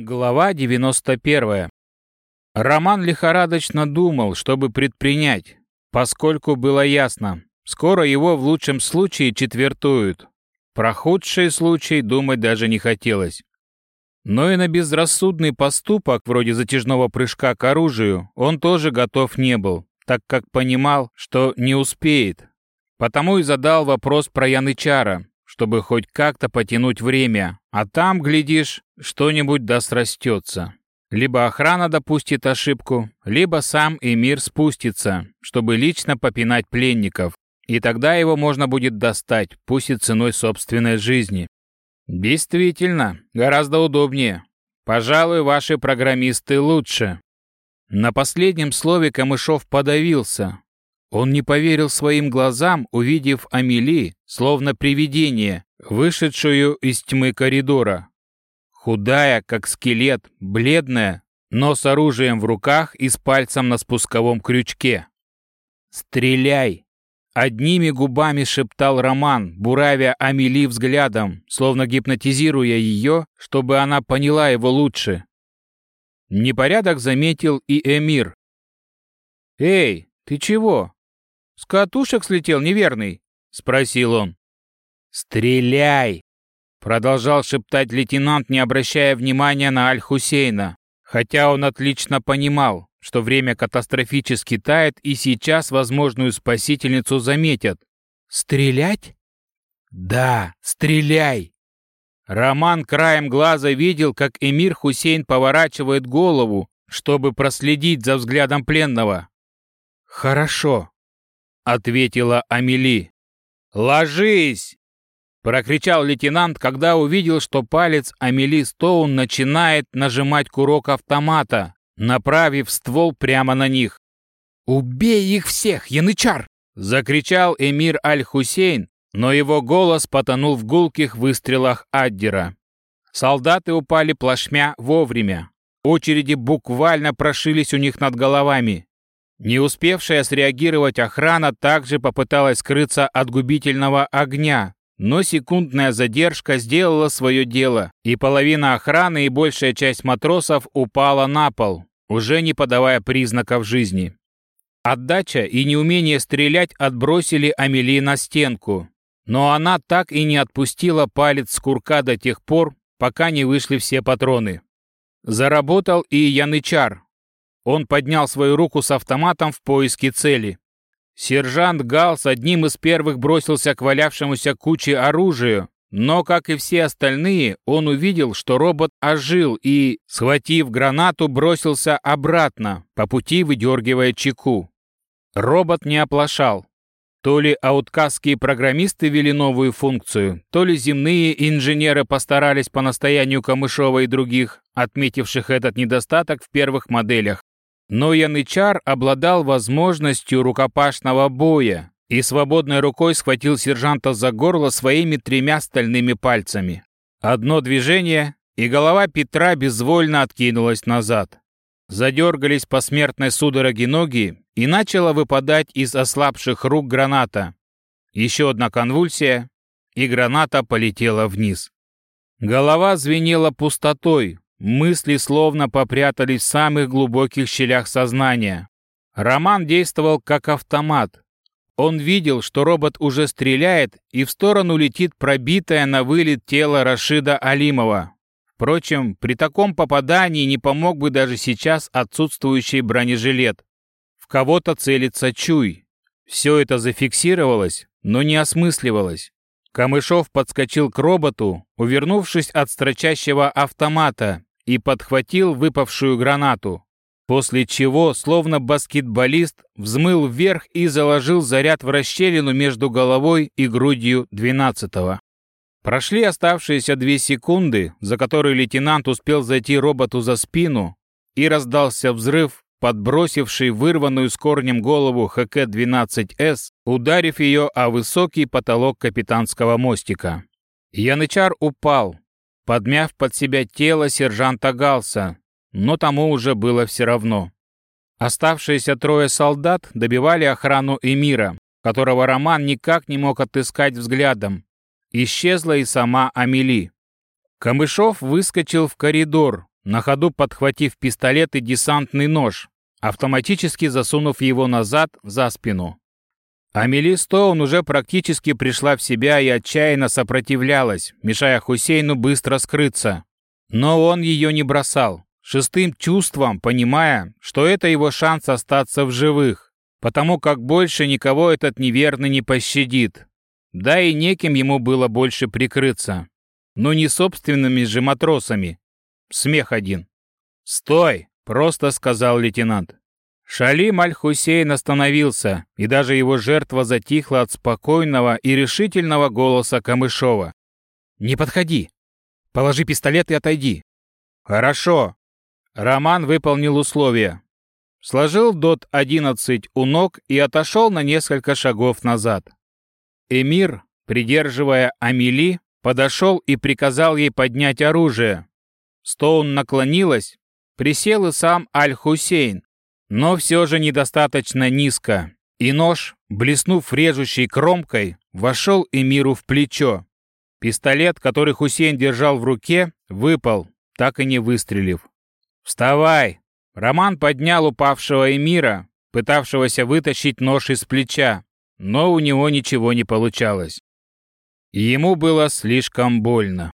Глава 91. Роман лихорадочно думал, чтобы предпринять, поскольку было ясно, скоро его в лучшем случае четвертуют. Про худший случай думать даже не хотелось. Но и на безрассудный поступок, вроде затяжного прыжка к оружию, он тоже готов не был, так как понимал, что не успеет. Потому и задал вопрос про Янычара, чтобы хоть как-то потянуть время, а там, глядишь, что-нибудь да срастется. Либо охрана допустит ошибку, либо сам эмир спустится, чтобы лично попинать пленников, и тогда его можно будет достать, пусть и ценой собственной жизни. Действительно, гораздо удобнее. Пожалуй, ваши программисты лучше. На последнем слове Камышов подавился, он не поверил своим глазам, увидев Амели, словно привидение, вышедшую из тьмы коридора. Худая, как скелет, бледная, но с оружием в руках и с пальцем на спусковом крючке. «Стреляй!» Одними губами шептал Роман, буравя Амели взглядом, словно гипнотизируя ее, чтобы она поняла его лучше. Непорядок заметил и Эмир. «Эй, ты чего?» «С катушек слетел неверный?» — спросил он. «Стреляй!» — продолжал шептать лейтенант, не обращая внимания на Аль-Хусейна, хотя он отлично понимал, что время катастрофически тает и сейчас возможную спасительницу заметят. «Стрелять?» «Да, стреляй!» Роман краем глаза видел, как эмир Хусейн поворачивает голову, чтобы проследить за взглядом пленного. «Хорошо», ответила Амели. «Ложись!» — прокричал лейтенант, когда увидел, что палец Амели Стоун начинает нажимать курок автомата, направив ствол прямо на них. «Убей их всех, янычар!» — закричал эмир Аль-Хусейн, но его голос потонул в гулких выстрелах Аддера. Солдаты упали плашмя вовремя. Очереди буквально прошились у них над головами. Не успевшая среагировать охрана также попыталась скрыться от губительного огня, но секундная задержка сделала свое дело, и половина охраны и большая часть матросов упала на пол, уже не подавая признаков жизни. Отдача и неумение стрелять отбросили Амели на стенку, но она так и не отпустила палец с курка до тех пор, пока не вышли все патроны. Заработал и Янычар, он поднял свою руку с автоматом в поиске цели. Сержант Гал с одним из первых бросился к валявшемуся куче оружия, но, как и все остальные, он увидел, что робот ожил и, схватив гранату, бросился обратно, по пути выдергивая чеку. Робот не оплошал. То ли ауткастские программисты ввели новую функцию, то ли земные инженеры постарались по настоянию Камышова и других, отметивших этот недостаток в первых моделях. Но Янычар обладал возможностью рукопашного боя и свободной рукой схватил сержанта за горло своими тремя стальными пальцами. Одно движение, и голова Петра безвольно откинулась назад. Задергались по смертной судороге ноги, и начала выпадать из ослабших рук граната. Еще одна конвульсия, и граната полетела вниз. Голова звенела пустотой, Мысли словно попрятались в самых глубоких щелях сознания. Роман действовал как автомат. Он видел, что робот уже стреляет, и в сторону летит пробитое на вылет тело Рашида Алимова. Впрочем, при таком попадании не помог бы даже сейчас отсутствующий бронежилет. В кого-то целится чуй. Все это зафиксировалось, но не осмысливалось. Камышов подскочил к роботу, увернувшись от строчащего автомата, и подхватил выпавшую гранату, после чего, словно баскетболист, взмыл вверх и заложил заряд в расщелину между головой и грудью двенадцатого. Прошли оставшиеся две секунды, за которые лейтенант успел зайти роботу за спину, и раздался взрыв, подбросивший вырванную с корнем голову ХК-12С, ударив ее о высокий потолок капитанского мостика. Янычар упал, подмяв под себя тело сержанта Галса, но тому уже было все равно. Оставшиеся трое солдат добивали охрану Эмира, которого Роман никак не мог отыскать взглядом. Исчезла и сама Амели. Камышов выскочил в коридор, на ходу подхватив пистолет и десантный нож, автоматически засунув его назад за спину. Амели Стоун уже практически пришла в себя и отчаянно сопротивлялась, мешая Хусейну быстро скрыться. Но он ее не бросал, шестым чувством понимая, что это его шанс остаться в живых, потому как больше никого этот неверный не пощадит. Да и неким ему было больше прикрыться. Но не собственными же матросами. Смех один. «Стой!» — просто сказал лейтенант. Шалим Аль-Хусейн остановился, и даже его жертва затихла от спокойного и решительного голоса Камышова. «Не подходи! Положи пистолет и отойди!» «Хорошо!» Роман выполнил условия. Сложил ДОТ-11 у ног и отошел на несколько шагов назад. Эмир, придерживая Амели, подошел и приказал ей поднять оружие. Стоун наклонилась, присел и сам Аль-Хусейн, но все же недостаточно низко, и нож, блеснув режущей кромкой, вошел Эмиру в плечо. Пистолет, который Хусейн держал в руке, выпал, так и не выстрелив. «Вставай!» Роман поднял упавшего Эмира, пытавшегося вытащить нож из плеча, но у него ничего не получалось. Ему было слишком больно.